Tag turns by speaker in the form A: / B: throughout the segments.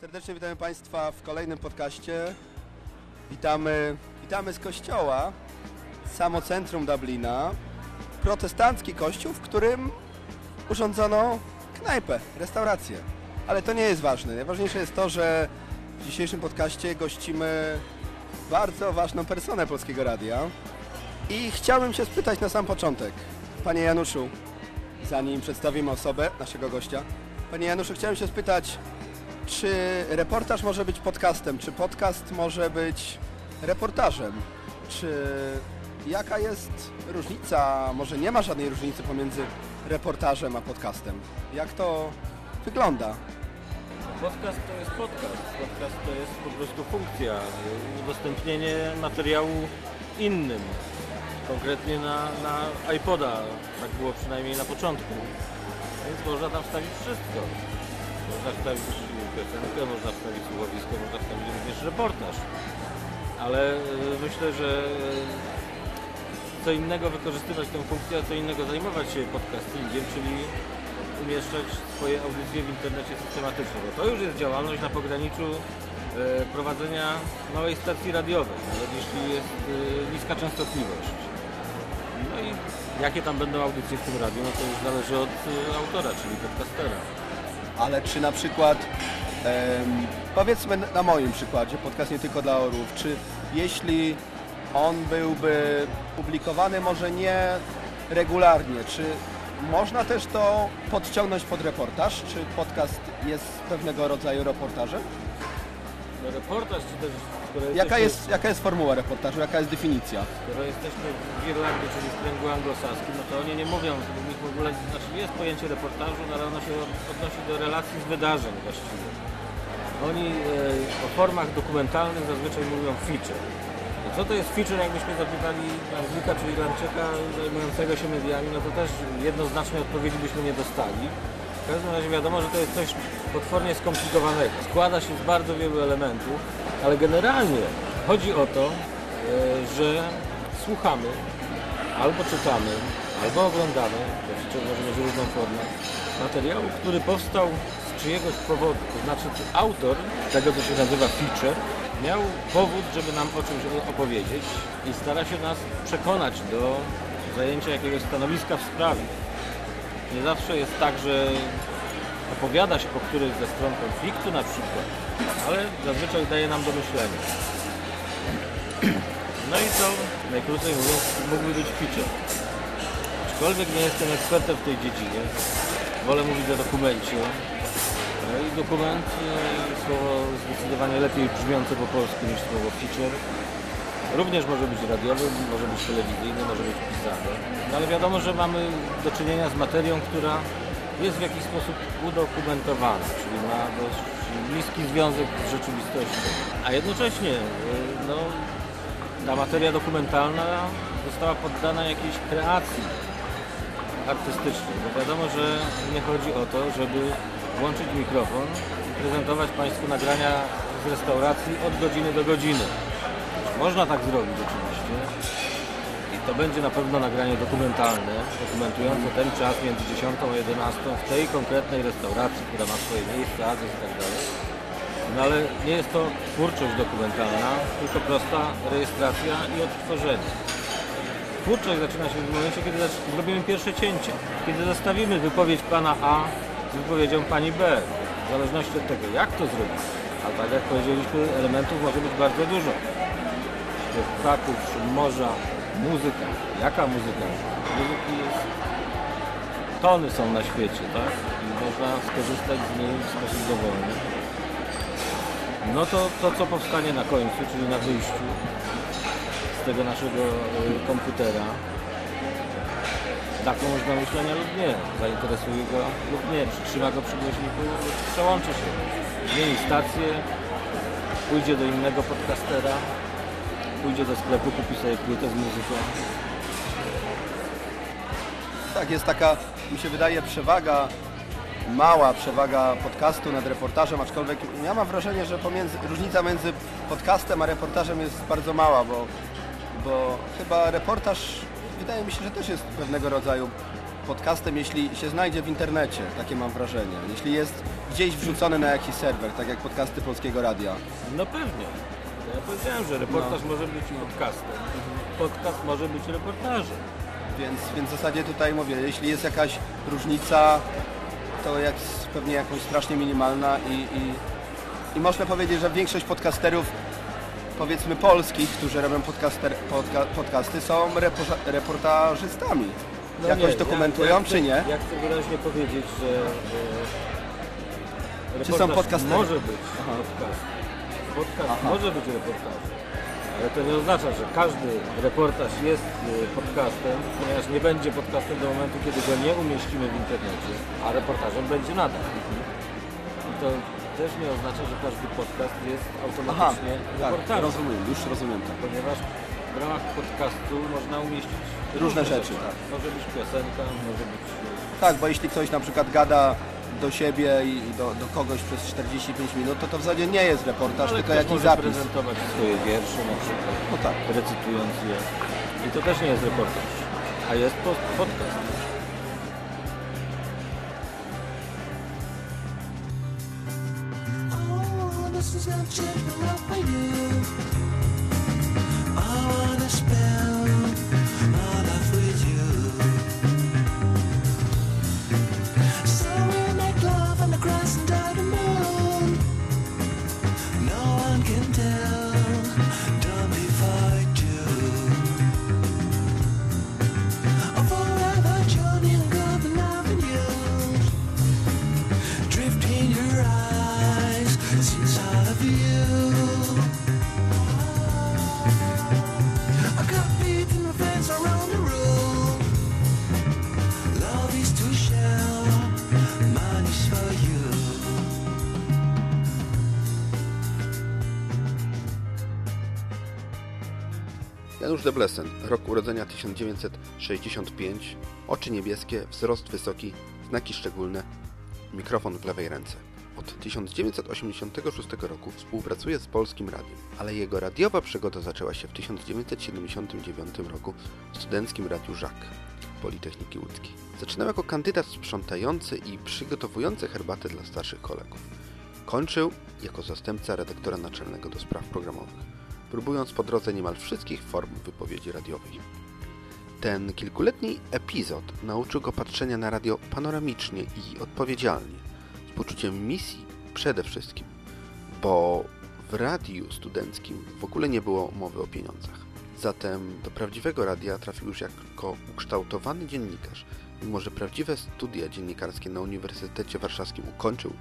A: Serdecznie witamy Państwa w kolejnym podcaście. Witamy, witamy z kościoła, samo centrum Dublina. Protestancki kościół, w którym urządzono knajpę, restaurację. Ale to nie jest ważne. Najważniejsze jest to, że w dzisiejszym podcaście gościmy bardzo ważną personę Polskiego Radia. I chciałbym się spytać na sam początek, Panie Januszu, zanim przedstawimy osobę naszego gościa. Panie Januszu, chciałem się spytać, czy reportaż może być podcastem? Czy podcast może być reportażem? Czy jaka jest różnica? Może nie ma żadnej różnicy pomiędzy reportażem a podcastem? Jak to wygląda?
B: Podcast to jest podcast. Podcast to jest po prostu funkcja, udostępnienie materiału innym. Konkretnie na, na iPoda, tak było przynajmniej na początku. Więc można tam wstawić wszystko. Można wstawić piosenkę, można wstawić słuchowisko, można wstawić również reportaż. Ale y, myślę, że y, co innego wykorzystywać tę funkcję, a co innego zajmować się podcastingiem, czyli umieszczać swoje audycje w internecie systematycznie, bo to już jest działalność na pograniczu e, prowadzenia małej stacji radiowej, nawet jeśli jest e, niska częstotliwość. No i jakie tam będą audycje w tym radiu, no to już zależy od e, autora, czyli podcastera.
A: Ale czy na przykład, powiedzmy na moim przykładzie, podcast nie tylko dla orłów, czy jeśli on byłby publikowany może nie regularnie, czy można też to podciągnąć pod reportaż? Czy podcast jest pewnego rodzaju reportażem?
B: No reportaż, czy też
A: Jaka jest, jaka jest formuła reportażu, jaka jest definicja?
B: skoro jesteśmy w Irlandii, czyli w kręgu anglosaskim, no to oni nie mówią, w ogóle, znaczy jest pojęcie reportażu, no ale ono się odnosi do relacji z wydarzeń właściwie. Oni e, o formach dokumentalnych zazwyczaj mówią feature. I co to jest feature, jakbyśmy zapytali Anglika czy Irlandczyka zajmującego się mediami, no to też jednoznacznej odpowiedzi byśmy nie dostali. W każdym razie wiadomo, że to jest coś potwornie skomplikowanego. Składa się z bardzo wielu elementów, ale generalnie chodzi o to, e, że słuchamy, albo czytamy, albo oglądamy, to feature może mieć różną formę, materiału, który powstał czyjegoś powodu. To znaczy, czy autor tego, co się nazywa feature, miał powód, żeby nam o czymś opowiedzieć i stara się nas przekonać do zajęcia jakiegoś stanowiska w sprawie. Nie zawsze jest tak, że opowiada się po którejś ze stron konfliktu na przykład, ale zazwyczaj daje nam do myślenia. No i to, najkrócej mówiąc, mógłby być feature. Aczkolwiek nie jestem ekspertem w tej dziedzinie, wolę mówić o dokumencie. Dokument, e, słowo zdecydowanie lepiej brzmiące po polsku niż słowo feature. Również może być radiowy, może być telewizyjny, może być pisany. No ale wiadomo, że mamy do czynienia z materią, która jest w jakiś sposób udokumentowana, czyli ma dość bliski związek z rzeczywistością. A jednocześnie y, no, ta materia dokumentalna została poddana jakiejś kreacji artystycznej. Bo wiadomo, że nie chodzi o to, żeby włączyć mikrofon i prezentować Państwu nagrania z restauracji od godziny do godziny. Można tak zrobić oczywiście. I to będzie na pewno nagranie dokumentalne, dokumentujące ten czas między 10 a 11 w tej konkretnej restauracji, która ma swoje miejsce, adres i tak dalej. No ale nie jest to twórczość dokumentalna, tylko prosta rejestracja i odtworzenie. Twórczość zaczyna się w momencie, kiedy zrobimy pierwsze cięcie. Kiedy zestawimy wypowiedź pana A wypowiedzią pani B. W zależności od tego, jak to zrobić. A tak jak powiedzieliśmy, elementów może być bardzo dużo. Śpiew ptaków, morza, muzyka. Jaka muzyka? Muzyki jest... Tony są na świecie, tak? I można skorzystać z niej w sposób dowolny. No to, to co powstanie na końcu, czyli na wyjściu z tego naszego y, komputera, taką można myślenia lub nie, zainteresuje go lub nie, przytrzyma go przy głośniku? Przełączy się, zmieni stację, pójdzie do innego podcastera, pójdzie do sklepu, kupi sobie płytę z muzyką.
A: Tak, jest taka, mi się wydaje, przewaga, mała przewaga podcastu nad reportażem, aczkolwiek ja mam wrażenie, że pomiędzy, różnica między podcastem a reportażem jest bardzo mała, bo, bo chyba reportaż wydaje mi się, że też jest pewnego rodzaju podcastem, jeśli się znajdzie w internecie, takie mam wrażenie. Jeśli jest gdzieś wrzucony na jakiś serwer, tak jak podcasty Polskiego Radia.
B: No pewnie. Ja powiedziałem, że reportaż
A: No.
B: może być podcastem. Podcast może być reportażem.
A: Więc, więc w zasadzie tutaj mówię, jeśli jest jakaś różnica, to jest pewnie jakąś strasznie minimalna i, i, i można powiedzieć, że większość podcasterów powiedzmy polskich, którzy robią podcaster, podca, podcasty są reportażystami.
B: No
A: Jakoś
B: nie,
A: dokumentują,
B: ja, ja
A: czy nie?
B: Ja chcę wyraźnie powiedzieć, że e,
A: Czy są podcastery?
B: może być
A: Aha.
B: podcast. Podcast
A: Aha.
B: może być reportażem. Ale to nie oznacza, że każdy reportaż jest e, podcastem, ponieważ nie będzie podcastem do momentu, kiedy go nie umieścimy w internecie, a reportażem będzie nadal. I to też nie oznacza, że każdy podcast jest
A: Aha,
B: automatycznie
A: tak,
B: reportażem.
A: rozumiem, już rozumiem tak.
B: Ponieważ w ramach podcastu można umieścić
A: Różne rzeczy, tak.
B: Może być piosenka, może być...
A: Tak, bo jeśli ktoś na przykład gada do siebie i do, do kogoś przez 45 minut, to to w zasadzie nie jest reportaż,
B: ale
A: tylko jakiś zapis.
B: prezentować swoje wiersze na przykład,
A: No tak.
B: recytując je. I to też nie jest reportaż, a jest po- podcast.
C: Deblesen, rok urodzenia 1965, oczy niebieskie, wzrost wysoki, znaki szczególne, mikrofon w lewej ręce. Od 1986 roku współpracuje z Polskim Radiem, ale jego radiowa przygoda zaczęła się w 1979 roku w Studenckim Radiu Żak Politechniki Łódzkiej. Zaczynał jako kandydat sprzątający i przygotowujący herbatę dla starszych kolegów. Kończył jako zastępca redaktora naczelnego do spraw programowych próbując po drodze niemal wszystkich form wypowiedzi radiowej. Ten kilkuletni epizod nauczył go patrzenia na radio panoramicznie i odpowiedzialnie, z poczuciem misji przede wszystkim, bo w radiu studenckim w ogóle nie było mowy o pieniądzach. Zatem do prawdziwego radia trafił już jako ukształtowany dziennikarz, mimo że prawdziwe studia dziennikarskie na Uniwersytecie Warszawskim ukończył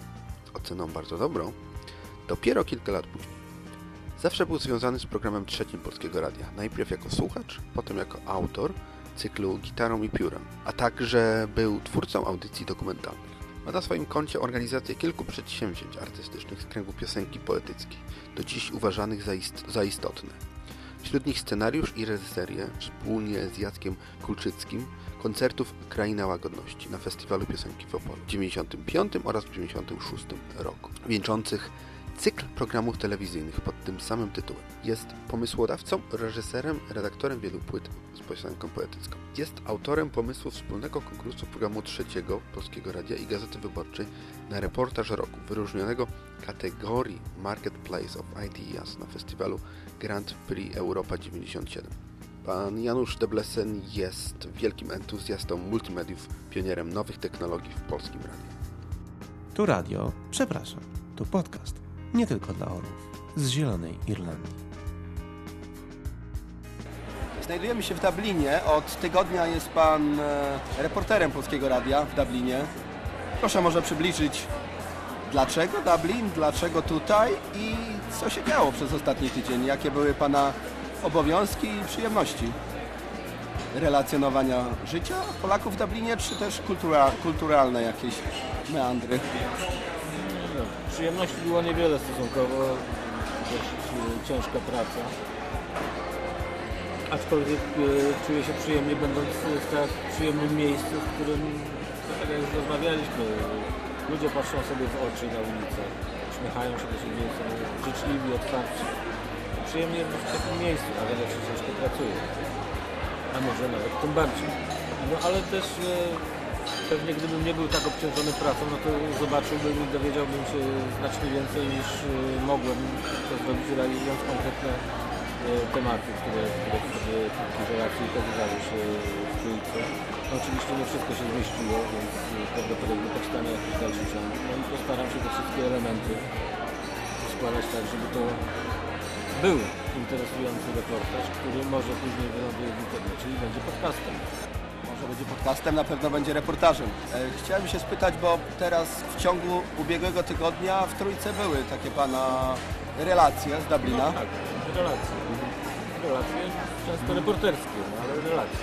C: oceną bardzo dobrą, dopiero kilka lat później. Zawsze był związany z programem trzecim Polskiego Radia. Najpierw jako słuchacz, potem jako autor cyklu Gitarą i Piórem, a także był twórcą audycji dokumentalnych. Ma na swoim koncie organizację kilku przedsięwzięć artystycznych z kręgu piosenki poetyckiej, do dziś uważanych za, ist za istotne. Wśród nich scenariusz i reżyserię wspólnie z Jackiem Kulczyckim koncertów Kraina Łagodności na Festiwalu Piosenki w Opolu w 1995 oraz w 1996 roku, wieńczących cykl programów telewizyjnych pod tym samym tytułem. Jest pomysłodawcą, reżyserem, redaktorem wielu płyt z piosenką poetycką. Jest autorem pomysłu wspólnego konkursu programu trzeciego Polskiego Radia i Gazety Wyborczej na reportaż roku, wyróżnionego kategorii Marketplace of Ideas na festiwalu Grand Prix Europa 97. Pan Janusz Deblesen jest wielkim entuzjastą multimediów, pionierem nowych technologii w polskim radiu.
D: Tu radio, przepraszam, tu podcast. Nie tylko dla orłów. Z Zielonej Irlandii.
A: Znajdujemy się w Dublinie. Od tygodnia jest Pan e, reporterem Polskiego Radia w Dublinie. Proszę może przybliżyć, dlaczego Dublin, dlaczego tutaj i co się działo przez ostatni tydzień? Jakie były Pana obowiązki i przyjemności? Relacjonowania życia Polaków w Dublinie, czy też kultura, kulturalne jakieś meandry?
B: No, przyjemności było niewiele stosunkowo, dość e, ciężka praca. Aczkolwiek e, czuję się przyjemnie będąc w tak przyjemnym miejscu, w którym, tak jak rozmawialiśmy, ludzie patrzą sobie w oczy na ulicę, uśmiechają się do siebie, są życzliwi, otwarci. Przyjemnie być w takim miejscu, nawet jak się ciężko pracuje. A może nawet tym bardziej. No ale też e, pewnie gdybym nie był tak obciążony pracą, no to zobaczyłbym i dowiedziałbym się znacznie więcej niż e, mogłem to zrobić realizując konkretne e, tematy, które, w relacji ukazywały się w trójce. No, oczywiście nie wszystko się zmieściło, więc prawdopodobnie powstanie jakiś dalszy ciąg. No i postaram się te wszystkie elementy składać tak, żeby to był interesujący reportaż, który może później wyląduje w internecie i będzie podcastem.
A: Może będzie podcastem, na pewno będzie reportażem. E, Chciałem się spytać, bo teraz w ciągu ubiegłego tygodnia w Trójce były takie Pana relacje z Dublina.
B: Tak, relacje. Relacje często reporterskie, no, ale relacje.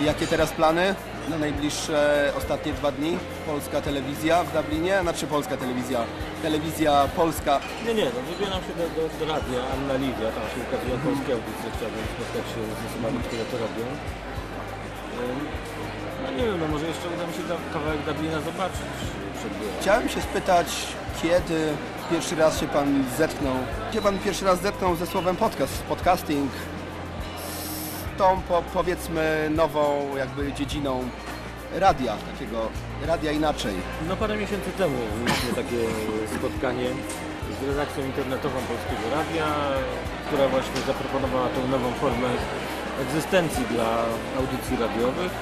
A: I jakie teraz plany na najbliższe ostatnie dwa dni? Polska telewizja w Dublinie, znaczy polska telewizja, telewizja polska.
B: Nie, nie, no wybieram się do, do, do radia Anna Lidia, tam się ukazują polskie audycje, chciałbym spotkać się z osobami, które to robią. No nie wiem, no może jeszcze uda mi się kawałek Dublina zobaczyć.
A: Chciałem się spytać, kiedy pierwszy raz się Pan zetknął, gdzie Pan pierwszy raz zetknął ze słowem podcast, podcasting, z tą po, powiedzmy nową jakby dziedziną radia, takiego radia inaczej.
B: No parę miesięcy temu mieliśmy takie spotkanie z redakcją internetową Polskiego Radia, która właśnie zaproponowała tą nową formę egzystencji dla audycji radiowych.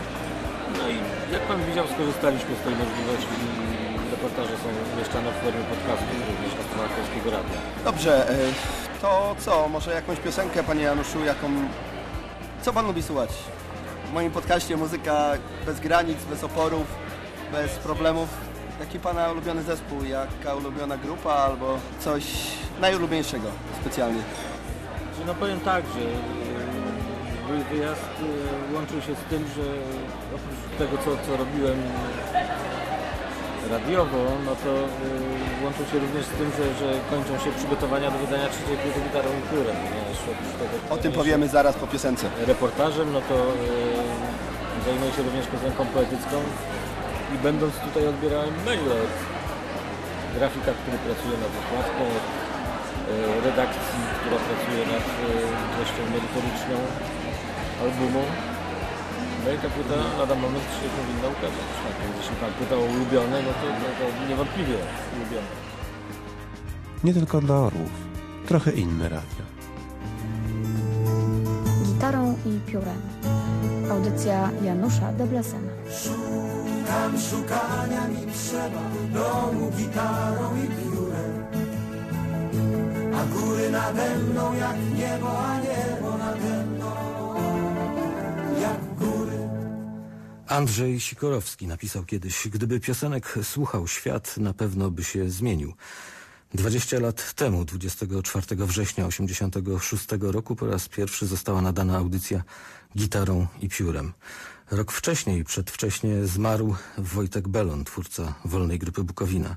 B: No i jak Pan widział, skorzystaliśmy z tej możliwości i reportaże są umieszczane w formie podcastu również na stronach Polskiego Radia.
A: Dobrze, e, to co, może jakąś piosenkę Panie Januszu, jaką, co Pan lubi słuchać? W moim podcaście muzyka bez granic, bez oporów, bez problemów. Jaki Pana ulubiony zespół, jaka ulubiona grupa albo coś najulubieńszego specjalnie?
B: No powiem tak, że wyjazd e, łączył się z tym, że oprócz tego co, co robiłem radiowo, no to e, łączył się również z tym, że, że kończą się przygotowania do wydania trzeciej płyty gitarą tego
A: O tym powiemy zaraz po piosence.
B: reportażem, no to e, zajmuję się również piosenką poetycką i będąc tutaj odbierałem maile od grafika, który pracuje nad okładką, e, redakcji, która pracuje nad e, treścią merytoryczną albumu. No i ta płyta lada moment się powinna ukazać. Tak, więc jeśli pan pyta o ulubione, no to, no to niewątpliwie ulubione.
D: Nie tylko dla orłów. Trochę inne radio.
E: gitarą i piórem. Audycja Janusza Deblesena.
F: Tam szukania mi trzeba domu gitarą i piórem A góry nade mną jak niebo, a niebo
G: Andrzej Sikorowski napisał kiedyś, gdyby piosenek słuchał świat, na pewno by się zmienił. 20 lat temu, 24 września 86 roku, po raz pierwszy została nadana audycja gitarą i piórem. Rok wcześniej, przedwcześnie zmarł Wojtek Belon, twórca Wolnej Grupy Bukowina.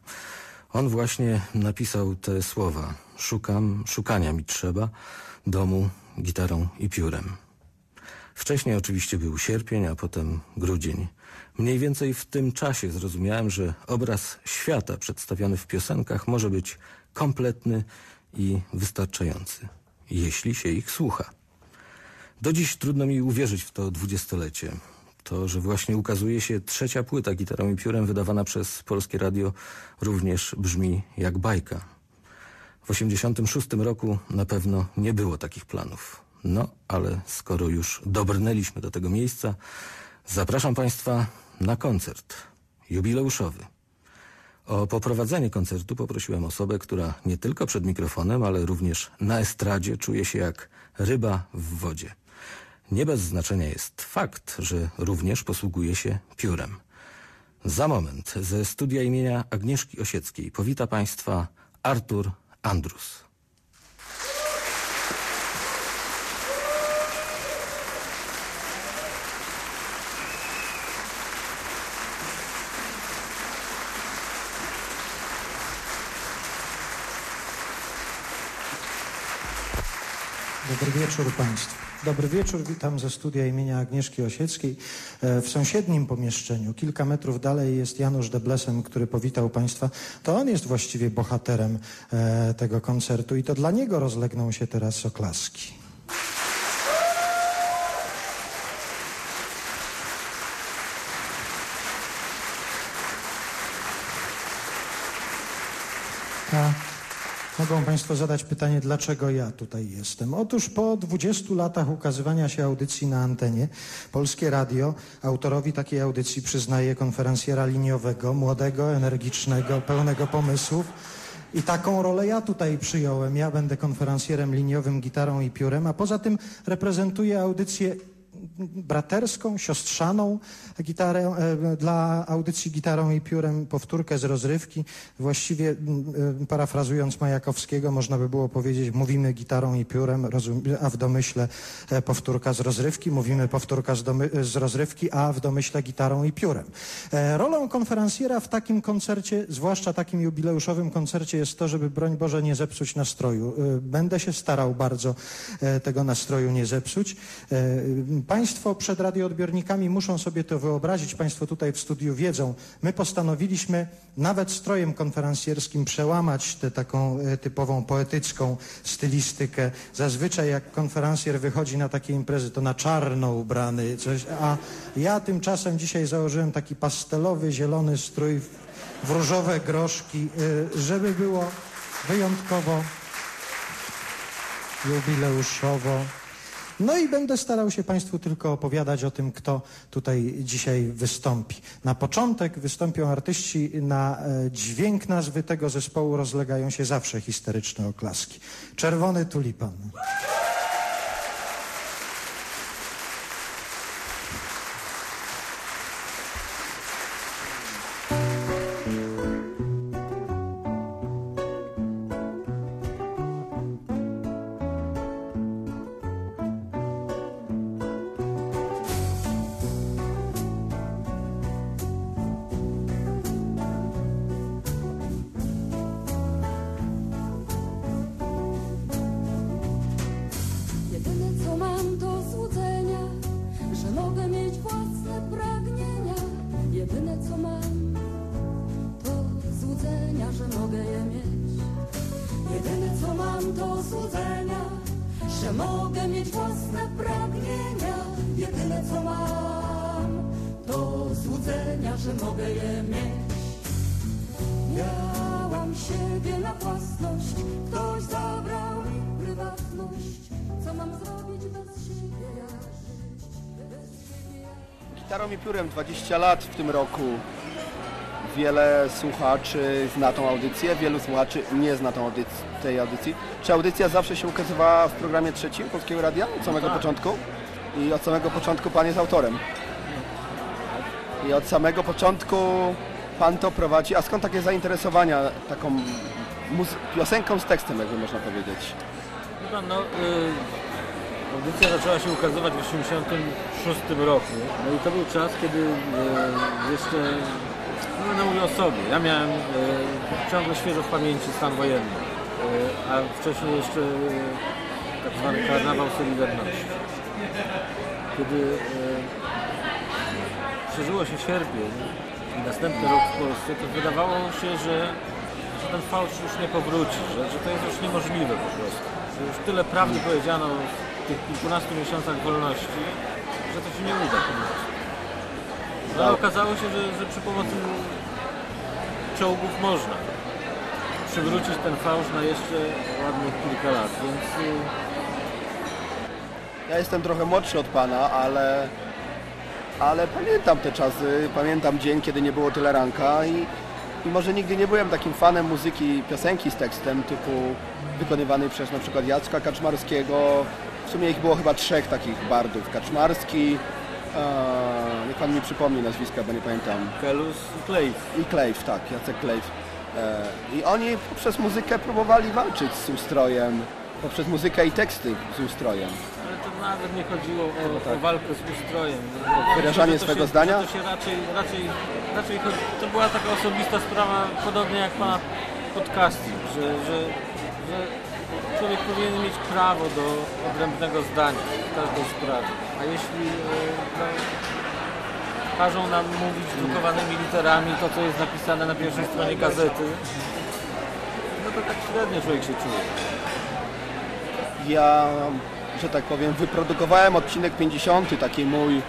G: On właśnie napisał te słowa. Szukam, szukania mi trzeba, domu, gitarą i piórem. Wcześniej oczywiście był sierpień, a potem grudzień. Mniej więcej w tym czasie zrozumiałem, że obraz świata przedstawiony w piosenkach może być kompletny i wystarczający, jeśli się ich słucha. Do dziś trudno mi uwierzyć w to dwudziestolecie. To, że właśnie ukazuje się trzecia płyta gitarą i piórem wydawana przez Polskie Radio również brzmi jak bajka. W 1986 roku na pewno nie było takich planów. No, ale skoro już dobrnęliśmy do tego miejsca, zapraszam Państwa na koncert jubileuszowy. O poprowadzenie koncertu poprosiłem osobę, która nie tylko przed mikrofonem, ale również na estradzie czuje się jak ryba w wodzie. Nie bez znaczenia jest fakt, że również posługuje się piórem. Za moment ze studia imienia Agnieszki Osieckiej powita Państwa Artur Andrus.
H: Dobry wieczór Państwu. Dobry wieczór, witam ze studia imienia Agnieszki Osieckiej. E, W sąsiednim pomieszczeniu, kilka metrów dalej jest Janusz Deblesem, który powitał Państwa. To on jest właściwie bohaterem e, tego koncertu i to dla niego rozlegną się teraz oklaski. Mogą Państwo zadać pytanie, dlaczego ja tutaj jestem? Otóż po 20 latach ukazywania się audycji na antenie, Polskie Radio autorowi takiej audycji przyznaje konferencjera liniowego, młodego, energicznego, pełnego pomysłów. I taką rolę ja tutaj przyjąłem. Ja będę konferencjerem liniowym, gitarą i piórem, a poza tym reprezentuję audycję braterską, siostrzaną gitarę, e, dla audycji gitarą i piórem powtórkę z rozrywki. Właściwie e, parafrazując Majakowskiego można by było powiedzieć mówimy gitarą i piórem, a w domyśle e, powtórka z rozrywki, mówimy powtórka z, z rozrywki, a w domyśle gitarą i piórem. Rolą konferencjera w takim koncercie, zwłaszcza takim jubileuszowym koncercie jest to, żeby broń Boże nie zepsuć nastroju. Będę się starał bardzo tego nastroju nie zepsuć. Państwo przed radioodbiornikami muszą sobie to wyobrazić. Państwo tutaj w studiu wiedzą. My postanowiliśmy nawet strojem konferencjerskim przełamać tę taką e, typową poetycką stylistykę. Zazwyczaj jak konferencjer wychodzi na takie imprezy, to na czarno ubrany, coś, a ja tymczasem dzisiaj założyłem taki pastelowy, zielony strój w, w różowe groszki, e, żeby było wyjątkowo jubileuszowo. No i będę starał się Państwu tylko opowiadać o tym, kto tutaj dzisiaj wystąpi. Na początek wystąpią artyści, na e, dźwięk nazwy tego zespołu rozlegają się zawsze histeryczne oklaski. Czerwony tulipan.
A: Gitarą i piórem 20 lat w tym roku. Wiele słuchaczy zna tą audycję, wielu słuchaczy nie zna tą audyc- tej audycji. Czy audycja zawsze się ukazywała w programie trzecim Polskiego Radia od samego
B: tak.
A: początku? I od samego początku Pan jest autorem. I od samego początku Pan to prowadzi. A skąd takie zainteresowania taką piosenką z tekstem, jakby można powiedzieć?
B: Wie pan, no, y, audycja zaczęła się ukazywać w 1986 roku. No i to był czas, kiedy y, jeszcze, no będę mówił o sobie, ja miałem y, ciągle świeżo w pamięci stan wojenny, y, a wcześniej jeszcze tak zwany karnawał Solidarności. Kiedy przeżyło się sierpień i następny rok w Polsce, to wydawało się, że, że ten fałsz już nie powróci, że, że to jest już niemożliwe po prostu. Już tyle prawdy powiedziano tych kilkunastu miesiącach wolności, że to się nie uda po prostu. No, ale okazało się, że, że przy pomocy czołgów można przywrócić ten fałsz na jeszcze ładnych kilka lat, więc y,
A: Ja jestem trochę młodszy od Pana, ale, ale pamiętam te czasy, pamiętam dzień, kiedy nie było tyle ranka i, i może nigdy nie byłem takim fanem muzyki, piosenki z tekstem typu wykonywanej przez na przykład Jacka Kaczmarskiego. W sumie ich było chyba trzech takich bardów. Kaczmarski, e, niech Pan mi przypomni nazwiska, bo nie pamiętam.
B: Kelus i Klejf.
A: I Klejf, tak, Jacek Klejf. E, I oni poprzez muzykę próbowali walczyć z ustrojem, poprzez muzykę i teksty z ustrojem.
B: Ale to nawet nie chodziło o,
A: tak.
B: o walkę z ustrojem.
A: Wyrażanie swego
B: się,
A: zdania?
B: To się raczej, raczej, raczej chodzi, to była taka osobista sprawa, podobnie jak pana podcasting, że, że, że człowiek powinien mieć prawo do odrębnego zdania w każdej sprawie. A jeśli e, no, każą nam mówić drukowanymi literami to, co jest napisane na pierwszej stronie gazety, no to tak średnio człowiek się czuje.
A: Ja, że tak powiem, wyprodukowałem odcinek 50, taki mój,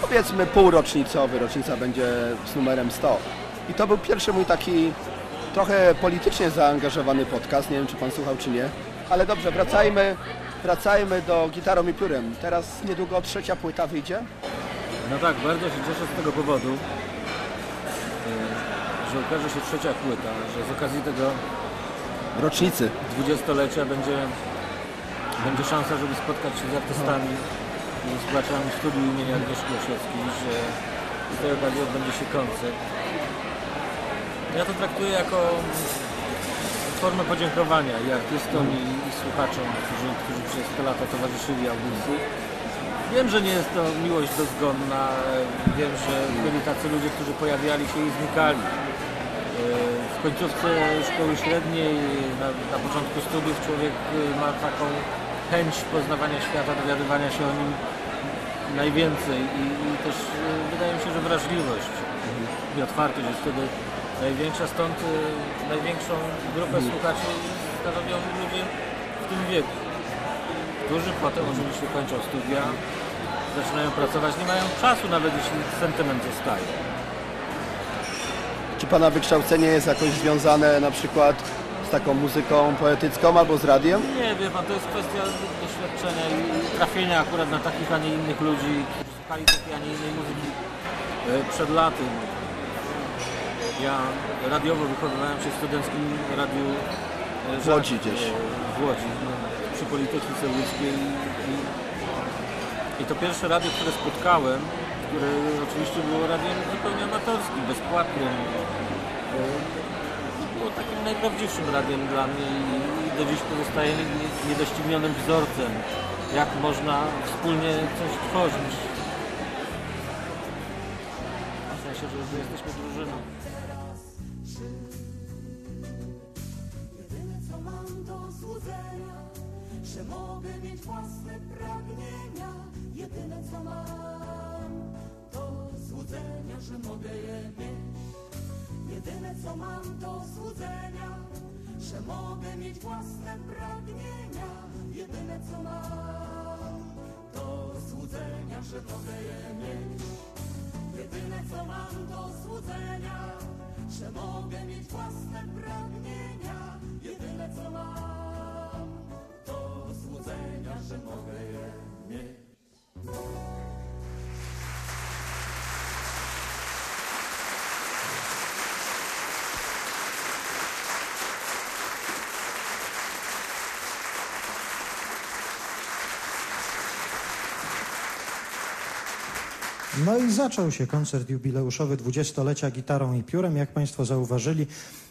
A: powiedzmy półrocznicowy, rocznica będzie z numerem 100. I to był pierwszy mój taki trochę politycznie zaangażowany podcast, nie wiem czy pan słuchał czy nie, ale dobrze, wracajmy, wracajmy do gitarą i piórem. Teraz niedługo trzecia płyta wyjdzie.
B: No tak, bardzo się cieszę z tego powodu, yy, że ukaże się trzecia płyta, że z okazji tego
A: Rocznicy.
B: dwudziestolecia będzie, będzie szansa, żeby spotkać się z artystami i słuchaczami studiu imienia Agnieszki Osieckiej, że z tej okazji odbędzie się koncert. Ja to traktuję jako formę podziękowania i artystom, i, i słuchaczom, którzy, którzy przez te lata towarzyszyli audycji. Wiem, że nie jest to miłość dozgonna, wiem, że byli tacy ludzie, którzy pojawiali się i znikali. W końcówce szkoły średniej, na, na początku studiów człowiek y, ma taką chęć poznawania świata, dowiadywania się o nim najwięcej i, i też y, wydaje mi się, że wrażliwość i otwartość jest wtedy największa, stąd y, największą grupę słuchaczy stanowią ludzie w tym wieku, którzy potem oczywiście kończą studia, zaczynają pracować, nie mają czasu nawet jeśli sentyment zostaje.
A: Czy pana wykształcenie jest jakoś związane na przykład z taką muzyką poetycką albo z radiem?
B: Nie, wie pan, to jest kwestia doświadczenia i trafienia akurat na takich, a nie innych ludzi, którzy słuchali takiej, a nie innej muzyki e, przed laty. Ja radiowo wychowywałem się w studenckim radiu e,
A: W Łodzi gdzieś.
B: e, W Łodzi, no, przy Politechnice Łódzkiej i, i to pierwsze radio, które spotkałem, które oczywiście było radiem zupełnie amatorskim, bezpłatnym. e, było takim najprawdziwszym radiem dla mnie i, i do dziś pozostaje nie- niedoścignionym wzorcem, jak można wspólnie coś tworzyć. W sensie, że, że jesteśmy drużyną.
I: Mogę mieć własne pragnienia. Jedyne co mam to złudzenia, że mogę je mieć. Jedyne co mam to złudzenia, że mogę mieć własne pragnienia. Jedyne co mam to złudzenia, że mogę je mieć. Jedyne co mam to złudzenia, że mogę mieć własne pragnienia. Jedyne co mam że mogę.
H: No i zaczął się koncert jubileuszowy dwudziestolecia gitarą i piórem. Jak Państwo zauważyli,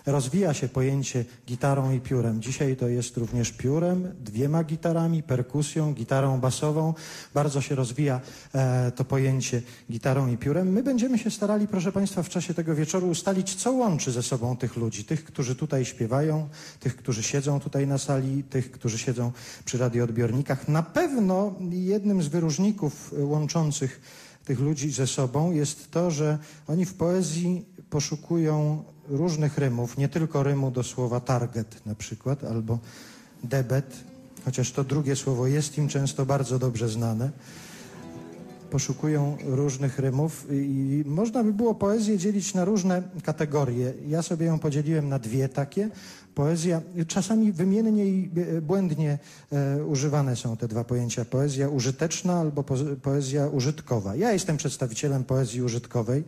H: rozwija się pojęcie gitarą i piórem. Dzisiaj to jest również piórem, dwiema gitarami, perkusją, gitarą basową. Bardzo się rozwija e, to pojęcie gitarą i piórem. My będziemy się starali, proszę Państwa, w czasie tego wieczoru ustalić, co łączy ze sobą tych ludzi. Tych, którzy tutaj śpiewają, tych, którzy siedzą tutaj na sali, tych, którzy siedzą przy radioodbiornikach. Na pewno jednym z wyróżników e, łączących tych ludzi ze sobą jest to, że oni w poezji poszukują różnych rymów, nie tylko rymu do słowa target na przykład, albo debet, chociaż to drugie słowo jest im często bardzo dobrze znane. Poszukują różnych rymów i można by było poezję dzielić na różne kategorie. Ja sobie ją podzieliłem na dwie takie. Poezja, czasami wymiennie i e, błędnie e, używane są te dwa pojęcia. Poezja użyteczna albo po, poezja użytkowa. Ja jestem przedstawicielem poezji użytkowej.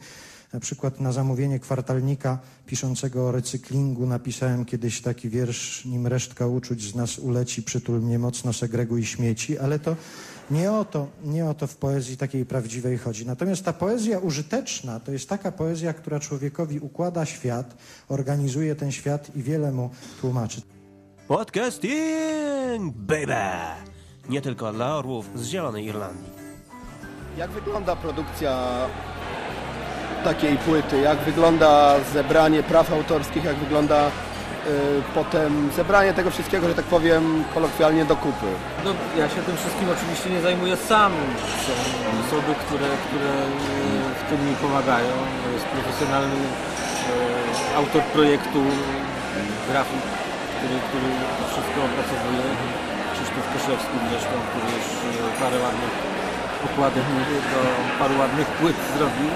H: Na przykład na zamówienie kwartalnika piszącego o recyklingu napisałem kiedyś taki wiersz, nim resztka uczuć z nas uleci, przytul mnie mocno, segreguj śmieci, ale to nie o to, nie o to w poezji takiej prawdziwej chodzi. Natomiast ta poezja użyteczna to jest taka poezja, która człowiekowi układa świat, organizuje ten świat i wiele mu tłumaczy.
D: Podcasting, baby! Nie tylko dla orłów z Zielonej Irlandii.
A: Jak wygląda produkcja takiej płyty? Jak wygląda zebranie praw autorskich? Jak wygląda potem zebranie tego wszystkiego, że tak powiem kolokwialnie do kupy?
B: No, ja się tym wszystkim oczywiście nie zajmuję sam. Są osoby, które, które e, w tym mi pomagają. Jest profesjonalny e, autor projektu, grafik, który, który wszystko opracowuje. Krzysztof Koszewski zresztą, który już parę ładnych okładek do paru ładnych płyt zrobił.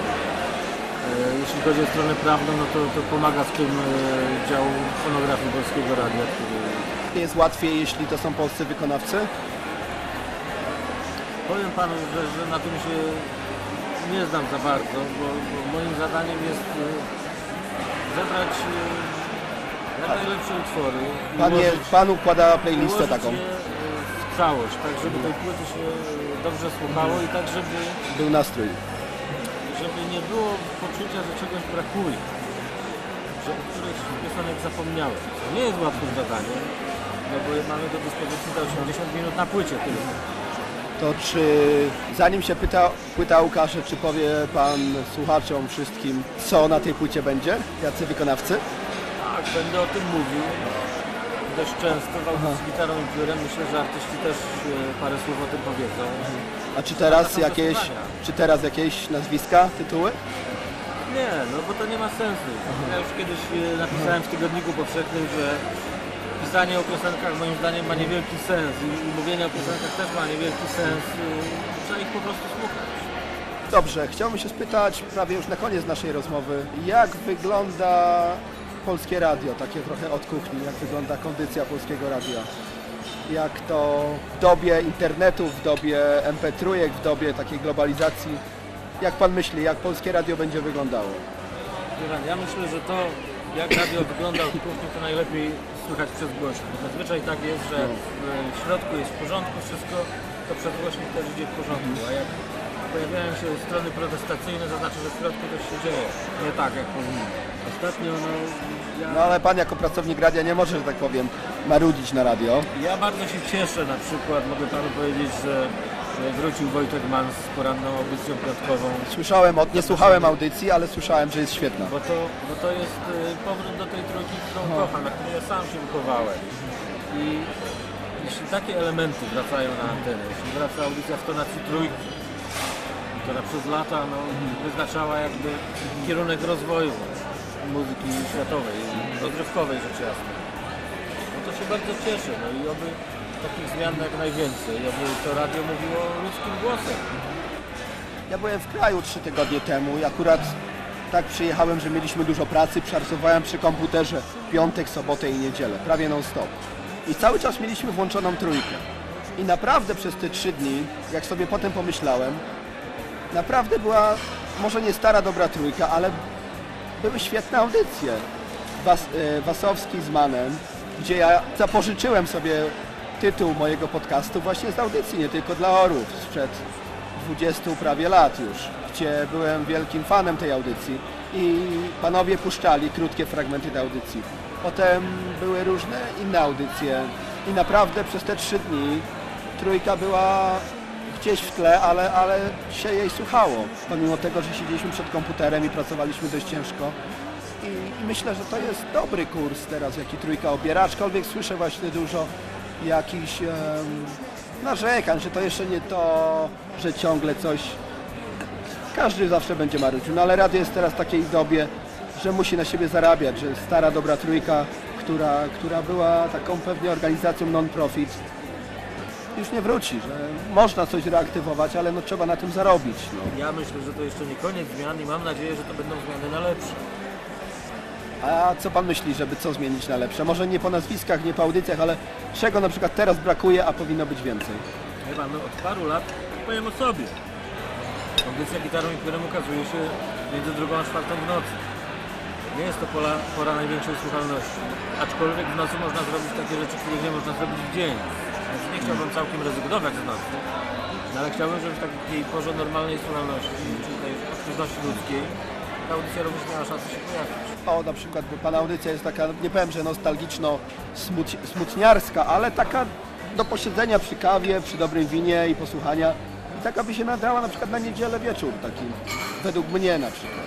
B: E, Jeśli chodzi o stronę prawną, no to, to pomaga w tym e, dział fonografii Polskiego Radia, który
A: Jest łatwiej, jeśli to są polscy wykonawcy?
B: Powiem panu, że, że na tym się nie znam za bardzo, bo, bo moim zadaniem jest e, zebrać jak najlepsze utwory.
A: Pan, je,
B: ułożyć-
A: pan układa playlistę taką.
B: je, w całość, tak żeby tej płyty się dobrze słuchało i tak, żeby,
A: Był nastrój.
B: Żeby nie było poczucia, że czegoś brakuje. Że o którejś piosenek zapomniałem. To nie jest łatwym zadaniem, no bo mamy do dyspozycji te 80 minut na płycie tylko.
A: To czy zanim się pyta, płyta ukaże, czy powie pan słuchaczom wszystkim, co na tej płycie będzie? Jacy wykonawcy?
B: Tak, będę o tym mówił. Dość często w z gitarą i piórem. Myślę, że artyści też e, parę słów o tym powiedzą.
A: A czy teraz jakieś, czy teraz jakieś nazwiska, tytuły?
B: Nie, no bo to nie ma sensu. Ja już kiedyś e, napisałem w Tygodniku Powszechnym, że pisanie o piosenkach moim zdaniem ma niewielki sens i i mówienie o piosenkach też ma niewielki sens. E, Trzeba ich po prostu słuchać.
A: Dobrze, chciałbym się spytać prawie już na koniec naszej rozmowy, jak wygląda polskie radio, takie trochę od kuchni, jak wygląda kondycja polskiego radia? Jak to w dobie internetu, w dobie MP3, w dobie takiej globalizacji, jak pan myśli, jak polskie radio będzie wyglądało?
B: Ja myślę, że to jak radio wygląda w kuchni to najlepiej słychać przez głośnik. Zazwyczaj tak jest, że w środku jest w porządku wszystko, to przez głośnik też idzie w porządku, a jak pojawiają się strony protestacyjne, to znaczy, że w środku coś się dzieje. Nie tak jak powinno. Ostatnio no, ja,
A: No ale pan jako pracownik radia nie może, że tak powiem, marudzić na radio.
B: ja bardzo się cieszę na przykład, mogę panu powiedzieć, że wrócił Wojtek Mann z poranną audycją piątkową.
A: Słyszałem, od, nie słuchałem audycji, ale słyszałem, że jest świetna.
B: Bo to, bo to jest y, powrót do tej trójki, którą kocham, na której ja sam się wychowałem. I jeśli takie elementy wracają na antenę, jeśli wraca audycja w tonacji trójki, która przez lata no, wyznaczała jakby kierunek rozwoju muzyki światowej, rozrywkowej rzecz jasna, no to się bardzo cieszę. No i oby takich zmian jak najwięcej, oby to radio mówiło ludzkim głosem.
A: Ja byłem w kraju trzy tygodnie temu i akurat tak przyjechałem, że mieliśmy dużo pracy, pracowałem przy komputerze piątek, sobotę i niedzielę, prawie non stop. I cały czas mieliśmy włączoną trójkę. I naprawdę przez te trzy dni, jak sobie potem pomyślałem, naprawdę była może nie stara dobra trójka, ale były świetne audycje. Was, e, Wasowski z Manem, gdzie ja zapożyczyłem sobie tytuł mojego podcastu właśnie z audycji, nie tylko dla orów, sprzed 20 prawie lat już, gdzie byłem wielkim fanem tej audycji i panowie puszczali krótkie fragmenty tej audycji. Potem były różne inne audycje i naprawdę przez te trzy dni trójka była gdzieś w tle, ale, ale się jej słuchało, pomimo tego, że siedzieliśmy przed komputerem i pracowaliśmy dość ciężko. I, I myślę, że to jest dobry kurs teraz, jaki trójka obiera, aczkolwiek słyszę właśnie dużo jakichś em, narzekań, że to jeszcze nie to, że ciągle coś... Każdy zawsze będzie marudził, no ale radio jest teraz w takiej dobie, że musi na siebie zarabiać, że stara dobra trójka, która, która była taką pewnie organizacją non-profit, już nie wróci, że można coś reaktywować, ale no trzeba na tym zarobić. No.
B: Ja myślę, że to jeszcze nie koniec zmian i mam nadzieję, że to będą zmiany na lepsze.
A: A co pan myśli, żeby co zmienić na lepsze? Może nie po nazwiskach, nie po audycjach, ale czego na przykład teraz brakuje, a powinno być więcej?
B: Chyba no, od paru lat powiem o sobie. Audycja gitarą i piórem ukazuje się między drugą a czwartą w nocy. Nie jest to pora, pora największej słuchalności. Aczkolwiek w nocy można zrobić takie rzeczy, których nie można zrobić w dzień. Więc nie chciałbym całkiem rezygnować z nocy. No, ale chciałbym, żeby w takiej porze normalnej słuchalności, czyli tej aktywności ludzkiej, ta audycja również miała szansę się pojawić.
A: O, na przykład, bo pana audycja jest taka, nie powiem, że nostalgiczno-smutniarska, ale taka do posiedzenia przy kawie, przy dobrym winie i posłuchania. I taka by się nadała na przykład na niedzielę wieczór, taki, według mnie na przykład.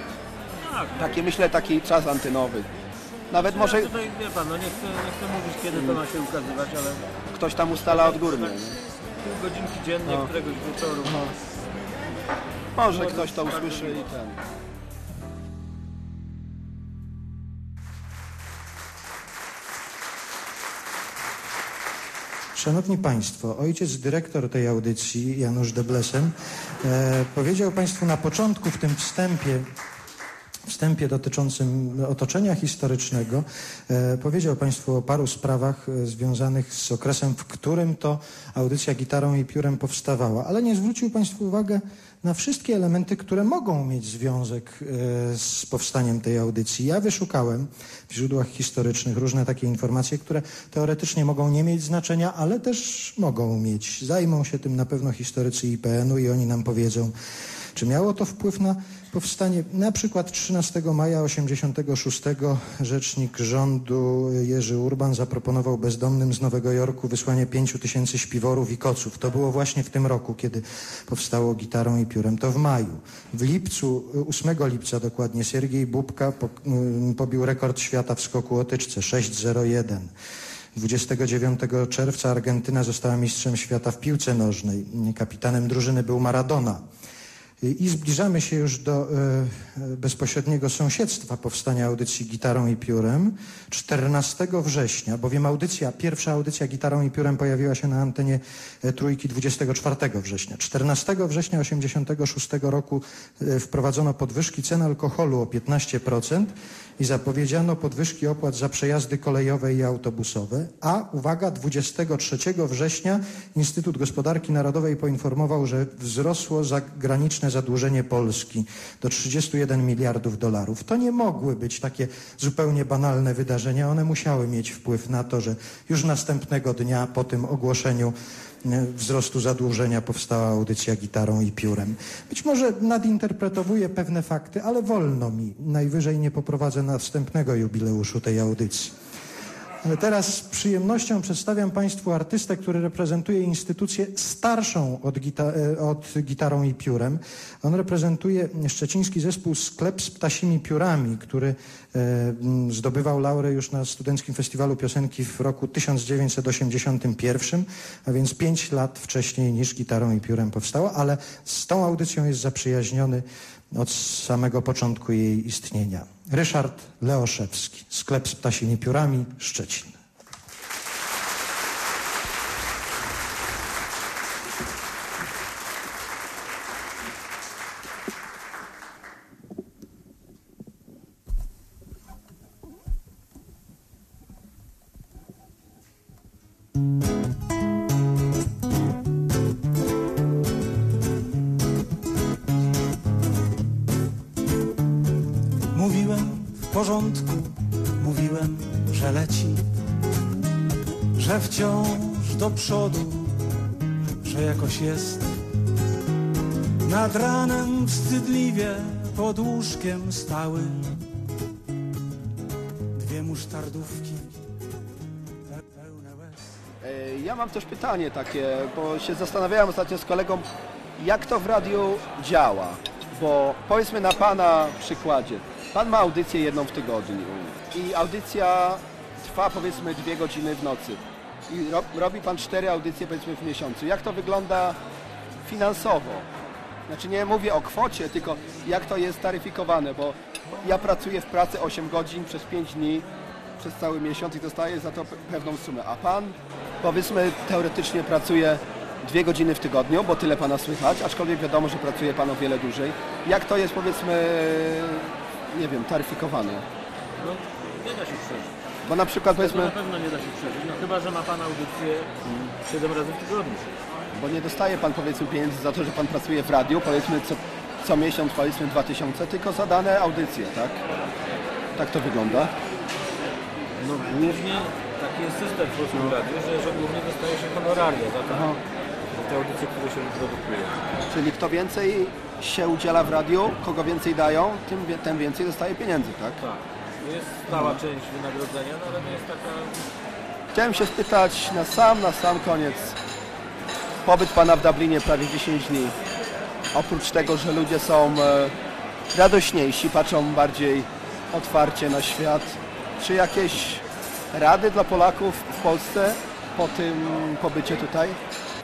B: Tak,
A: Taki, myślę, taki czas antenowy. Nawet może
B: Ja tutaj, wie pan, no nie chcę, nie chcę mówić, kiedy to ma się ukazywać, ale
A: ktoś tam ustala odgórnie. nie?
B: pół godzinki dziennie,
A: No.
B: któregoś wieczoru.
A: Może ktoś to usłyszy i ten.
H: Szanowni Państwo, ojciec dyrektor tej audycji, Janusz Deblesen, e, powiedział Państwu na początku w tym wstępie wstępie dotyczącym otoczenia historycznego e, powiedział Państwu o paru sprawach e, związanych z okresem, w którym to audycja gitarą i piórem powstawała, ale nie zwrócił Państwu uwagę na wszystkie elementy, które mogą mieć związek e, z powstaniem tej audycji. Ja wyszukałem w źródłach historycznych różne takie informacje, które teoretycznie mogą nie mieć znaczenia, ale też mogą mieć. Zajmą się tym na pewno historycy IPN-u i oni nam powiedzą, czy miało to wpływ na powstanie? Na przykład 13 maja 86 rzecznik rządu Jerzy Urban zaproponował bezdomnym z Nowego Jorku wysłanie 5 tysięcy śpiworów i koców. To było właśnie w tym roku, kiedy powstało gitarą i piórem. To w maju. W lipcu, 8 lipca dokładnie, Siergiej Bubka y, pobił rekord świata w skoku o tyczce 6.01. 29 czerwca Argentyna została mistrzem świata w piłce nożnej. Kapitanem drużyny był Maradona. I zbliżamy się już do e, bezpośredniego sąsiedztwa powstania audycji gitarą i piórem. 14 września, bowiem audycja, pierwsza audycja gitarą i piórem pojawiła się na antenie e, trójki 24 września. 14 września 86 roku e, wprowadzono podwyżki cen alkoholu o 15% i zapowiedziano podwyżki opłat za przejazdy kolejowe i autobusowe, a uwaga, 23 września Instytut Gospodarki Narodowej poinformował, że wzrosło zagraniczne zadłużenie Polski do 31 miliardów dolarów. To nie mogły być takie zupełnie banalne wydarzenia, one musiały mieć wpływ na to, że już następnego dnia po tym ogłoszeniu wzrostu zadłużenia powstała audycja gitarą i piórem. Być może nadinterpretowuję pewne fakty, ale wolno mi. Najwyżej nie poprowadzę następnego jubileuszu tej audycji. Teraz z przyjemnością przedstawiam Państwu artystę, który reprezentuje instytucję starszą od, gita e, od gitarą i piórem. On reprezentuje szczeciński zespół Sklep z ptasimi piórami, który e, zdobywał laurę już na Studenckim Festiwalu Piosenki w roku 1981, a więc pięć lat wcześniej niż gitarą i piórem powstało, ale z tą audycją jest zaprzyjaźniony od samego początku jej istnienia. Ryszard Leoszewski, sklep z ptasimi piórami, Szczecin.
J: Mówiłem porządku, mówiłem, że leci, że wciąż do przodu, że jakoś jest. Nad ranem wstydliwie pod łóżkiem stały dwie musztardówki.
A: E, Ja mam też pytanie takie, bo się zastanawiałem ostatnio z kolegą, jak to w radiu działa. Bo powiedzmy na Pana przykładzie. Pan ma audycję jedną w tygodniu i audycja trwa powiedzmy dwie godziny w nocy. I ro, robi Pan cztery audycje powiedzmy w miesiącu. Jak to wygląda finansowo? Znaczy nie mówię o kwocie, tylko jak to jest taryfikowane, bo ja pracuję w pracy 8 godzin przez 5 dni przez cały miesiąc i dostaję za to pe- pewną sumę. A pan powiedzmy teoretycznie pracuje dwie godziny w tygodniu, bo tyle pana słychać, aczkolwiek wiadomo, że pracuje pan o wiele dłużej. Jak to jest powiedzmy, nie wiem, taryfikowane?
B: No, nie da się przeżyć.
A: Bo na przykład
B: Tego
A: powiedzmy,
B: na pewno nie da się przeżyć, no chyba, że ma Pan audycję 7 razy w tygodniu.
A: bo nie dostaje pan powiedzmy pieniędzy za to, że pan pracuje w radiu, powiedzmy co, co miesiąc powiedzmy 2000, tylko za dane audycje, tak? Tak to wygląda.
B: No głównie taki jest system w Polskim Radiu, że, że głównie dostaje się honoraria za, to, za te audycje, które się produkuje.
A: Czyli kto więcej się udziela w radiu, kogo więcej dają, tym, tym więcej dostaje pieniędzy, tak?
B: Tak. To jest stała część wynagrodzenia, no ale to jest taka...
A: Chciałem się spytać na sam, na sam koniec. Pobyt Pana w Dublinie prawie 10 dni. Oprócz tego, że ludzie są e, radośniejsi, patrzą bardziej otwarcie na świat. Czy jakieś rady dla Polaków w Polsce po tym pobycie tutaj?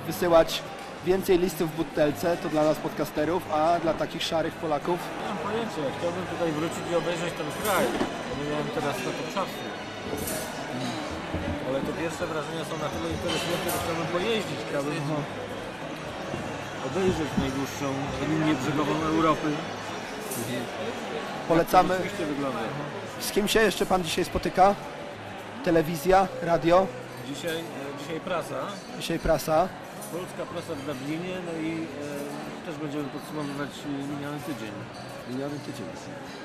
A: Wysyłać więcej listów w butelce, to dla nas podcasterów, a dla takich szarych Polaków
B: Nie mam pojęcia, chciałbym tutaj wrócić i obejrzeć ten kraj. Nie miałem teraz na to czasu. Ale te pierwsze wrażenia są na tyle interesujące, że chciałbym pojeździć, chciałbym obejrzeć najdłuższą linię brzegową Europy.
A: Polecamy.
B: Tak to rzeczywiście wygląda.
A: Z kim się jeszcze Pan dzisiaj spotyka? Telewizja, radio,
B: Dzisiaj, e, dzisiaj prasa,
A: dzisiaj prasa.
B: Polska prasa w Dublinie, no i e, też będziemy podsumowywać e, miniony tydzień.
A: Miniony tydzień.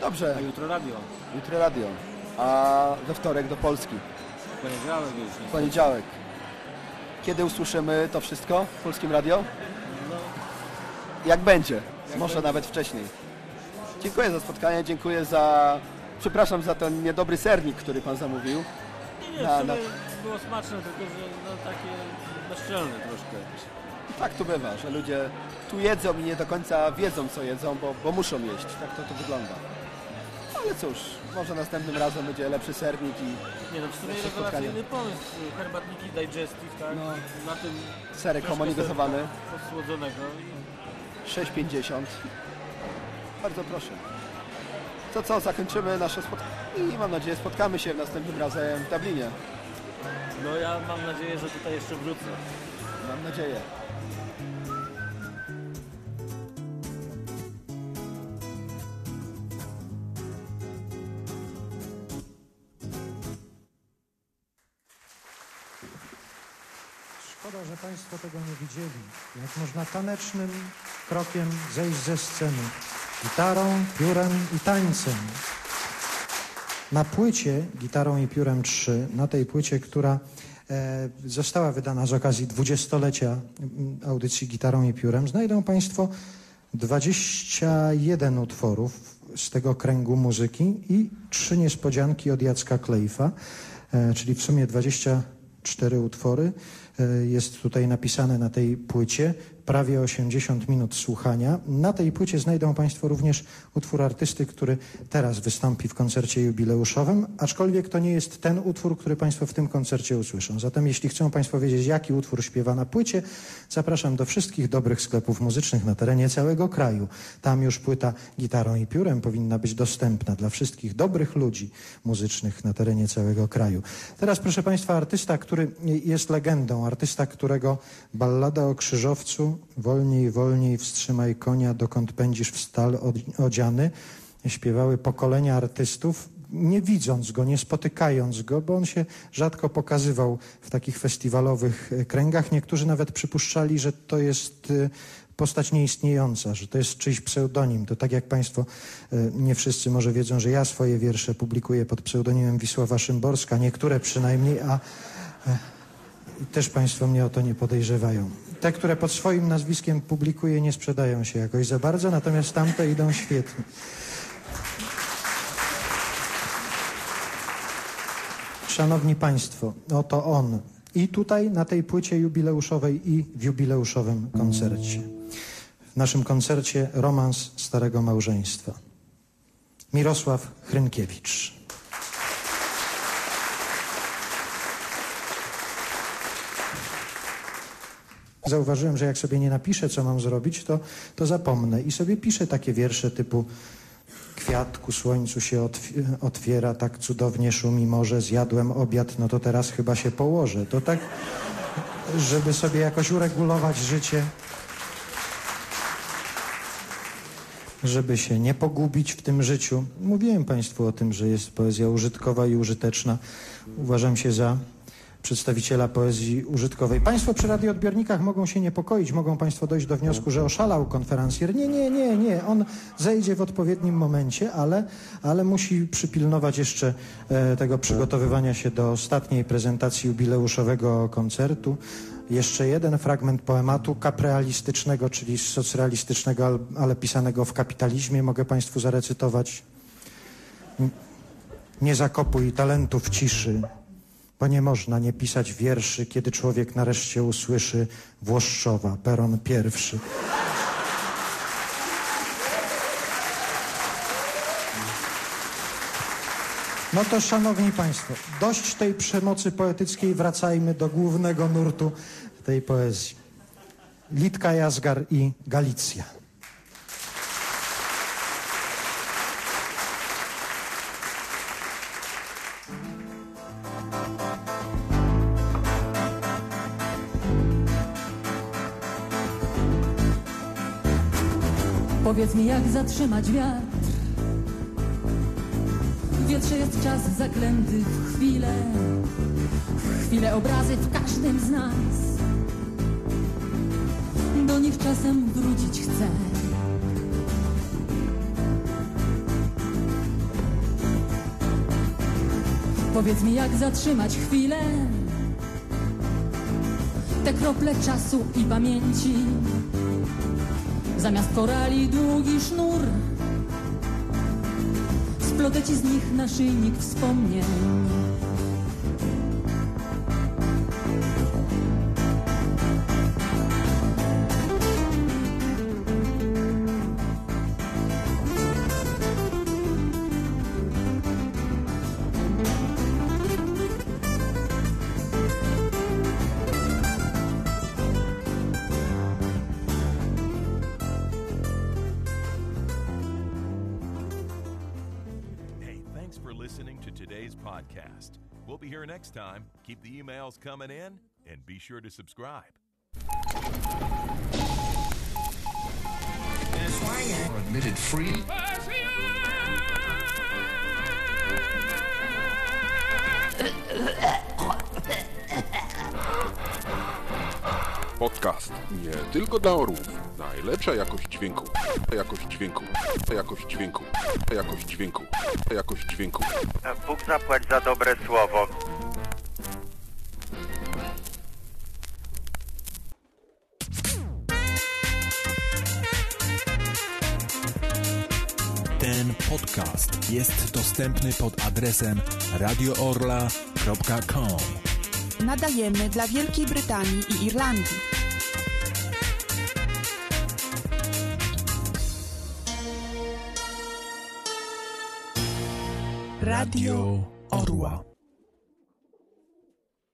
A: Dobrze,
B: A jutro radio.
A: jutro radio. A we wtorek do Polski.
B: Poniedziałek już. niestety.
A: Poniedziałek. Kiedy usłyszymy to wszystko w Polskim Radio?
B: No,
A: Jak będzie. Może
B: będzie.
A: nawet wcześniej. Dziękuję za spotkanie, dziękuję za... Przepraszam za ten niedobry sernik, który Pan zamówił.
B: nie, nie,
A: Na-
B: w
A: na-
B: było smaczne, tylko że no, takie bezczelne troszkę.
A: Tak tu bywa, że ludzie tu jedzą i nie do końca wiedzą, co jedzą, bo, bo muszą jeść. Tak to tu wygląda. Ale cóż, może następnym razem będzie lepszy sernik i
B: Nie no, w sumie
A: Lepsze
B: rewelacyjny pomysł. Herbatniki digestive, tak?
A: No.
B: Na tym
A: serek
B: troszkę
A: homogenizowany
B: serka Posłodzonego. I
A: 6,50. Bardzo proszę. To co, zakończymy nasze spotkanie i mam nadzieję spotkamy się następnym razem w Dublinie.
B: No ja mam nadzieję, że tutaj jeszcze wrócę.
A: Mam nadzieję.
H: Szkoda, że Państwo tego nie widzieli. Jak można tanecznym krokiem zejść ze sceny. Gitarą, piórem i tańcem. Na płycie Gitarą i piórem 3, na tej płycie, która e, została wydana z okazji dwudziestolecia audycji Gitarą i piórem, znajdą Państwo 21 utworów z tego kręgu muzyki i trzy niespodzianki od Jacka Klejfa, e, czyli w sumie 24 utwory. E, Jest tutaj napisane na tej płycie prawie 80 minut słuchania. Na tej płycie znajdą Państwo również utwór artysty, który teraz wystąpi w koncercie jubileuszowym, aczkolwiek to nie jest ten utwór, który Państwo w tym koncercie usłyszą. Zatem jeśli chcą Państwo wiedzieć, jaki utwór śpiewa na płycie, zapraszam do wszystkich dobrych sklepów muzycznych na terenie całego kraju. Tam już płyta gitarą i piórem powinna być dostępna dla wszystkich dobrych ludzi muzycznych na terenie całego kraju. Teraz, proszę Państwa, artysta, który jest legendą, artysta, którego ballada o krzyżowcu, wolniej, wolniej wstrzymaj konia, dokąd pędzisz w stal od- odziany, śpiewały pokolenia artystów, nie widząc go, nie spotykając go, bo on się rzadko pokazywał w takich festiwalowych e, kręgach. Niektórzy nawet przypuszczali, że to jest e, postać nieistniejąca, że to jest czyjś pseudonim. To tak jak Państwo e, nie wszyscy może wiedzą, że ja swoje wiersze publikuję pod pseudonimem Wisława Szymborska, niektóre przynajmniej, a też Państwo mnie o to nie podejrzewają. Te, które pod swoim nazwiskiem publikuję, nie sprzedają się jakoś za bardzo, natomiast tamte idą świetnie. Szanowni Państwo, oto on. I tutaj na tej płycie jubileuszowej i w jubileuszowym koncercie. W naszym koncercie Romans Starego Małżeństwa. Mirosław Hrynkiewicz. Zauważyłem, że jak sobie nie napiszę, co mam zrobić, to, to zapomnę. I sobie piszę takie wiersze typu Kwiat ku słońcu się otw- otwiera, tak cudownie szumi morze, zjadłem obiad, no to teraz chyba się położę. To tak, żeby sobie jakoś uregulować życie, żeby się nie pogubić w tym życiu. Mówiłem Państwu o tym, że jest poezja użytkowa i użyteczna. Uważam się za przedstawiciela poezji użytkowej. Państwo przy radioodbiornikach mogą się niepokoić, mogą Państwo dojść do wniosku, że oszalał konferencjer. Nie, nie, nie, nie. On zejdzie w odpowiednim momencie, ale, ale musi przypilnować jeszcze e, tego przygotowywania się do ostatniej prezentacji jubileuszowego koncertu. Jeszcze jeden fragment poematu kaprealistycznego, czyli socrealistycznego, al- ale pisanego w kapitalizmie, mogę Państwu zarecytować. Nie zakopuj talentów ciszy, bo nie można nie pisać wierszy, kiedy człowiek nareszcie usłyszy Włoszczowa, peron pierwszy. No to szanowni państwo, dość tej przemocy poetyckiej, wracajmy do głównego nurtu tej poezji. Litka Jazgar i Galicja.
I: Powiedz mi, jak zatrzymać wiatr, teatrze jest czas zaklęty w chwilę, w chwilę obrazy w każdym z nas. Do nich czasem wrócić chcę. Powiedz mi, jak zatrzymać chwilę, te krople czasu i pamięci. Zamiast korali długi sznur, splotę ci z nich naszyjnik wspomnień.
K: We'll be here next time. Keep the emails coming in and be sure to subscribe.
L: are admitted free.
M: Podcast nie tylko dla orłów. Najlepsza jakość dźwięku. Jakość dźwięku. Jakość dźwięku. Jakość dźwięku. Jakość dźwięku.
N: Bóg zapłać za dobre słowo.
O: Ten podcast jest dostępny pod adresem radioorla.com.
P: Nadajemy dla Wielkiej Brytanii i Irlandii.
O: Radio Orła.